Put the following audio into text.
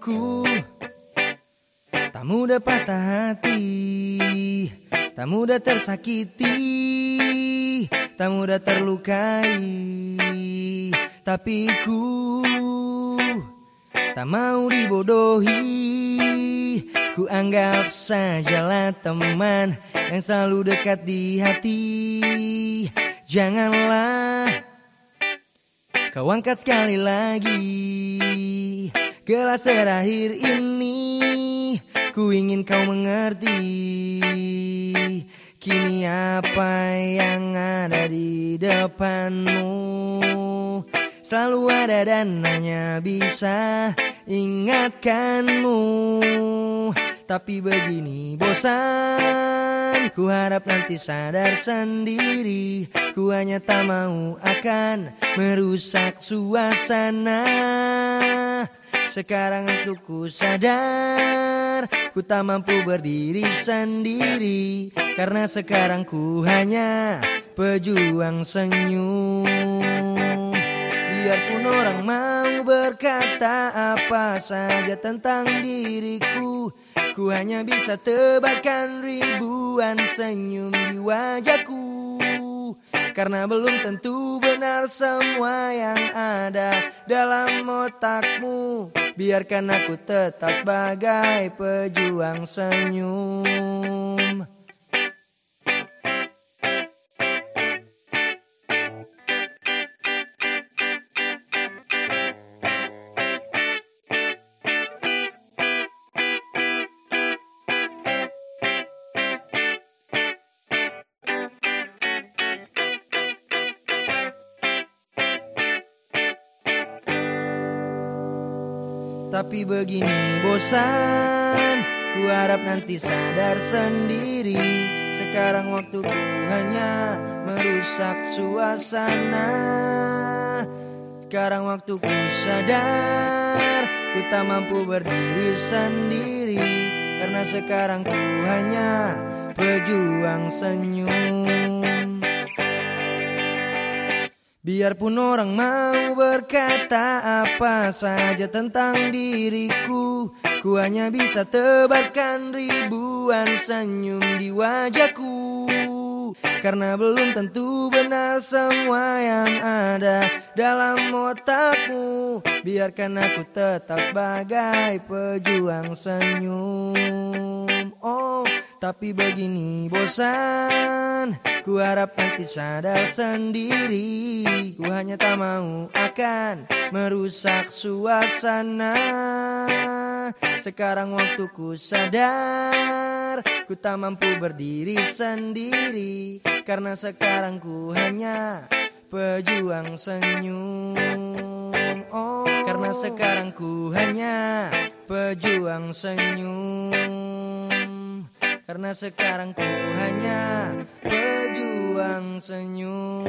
Ku tak mudah patah hati, tak mudah tersakiti, tak mudah terlukai, tapi ku tak mau dibodohi. Ku anggap sajalah teman yang selalu dekat di hati. Janganlah Kau angkat sekali lagi Gelas terakhir ini. Ku ingin kau mengerti Kini apa yang ada di depanmu. Selalu ada dan hanya bisa ingatkanmu Tapi begini bosan. Ku harap nanti sadar sendiri. Ku hanya tak mau akan merusak suasana. Sekarang untukku sadar Ku tak mampu berdiri sendiri. Karena sekarang ku hanya pejuang senyum. Biarpun orang mau berkata apa saja tentang diriku Ku hanya bisa tebarkan ribuan senyum di wajahku. Karena belum tentu benar semua yang ada dalam otakmu. Biarkan aku tetap sebagai pejuang senyum Tapi begini bosan. Ku harap nanti sadar sendiri. Sekarang waktuku hanya merusak suasana. Sekarang waktuku sadar. Ku tak mampu berdiri sendiri. Karena sekarang ku hanya pejuang senyum Biarpun orang mau berkata apa saja tentang diriku Ku hanya bisa tebarkan ribuan senyum di wajahku. Karena belum tentu benar semua yang ada dalam otakmu. Biarkan aku tetap sebagai pejuang senyum. Oh tapi begini bosan Ku harap nanti sadar sendiri. Ku hanya tak mau akan merusak suasana. Sekarang waktuku sadar Ku tak mampu berdiri sendiri. Karena sekarang ku hanya pejuang senyum. Oh Karena sekarang ku hanya pejuang senyum karena sekarang ku hanya pejuang senyum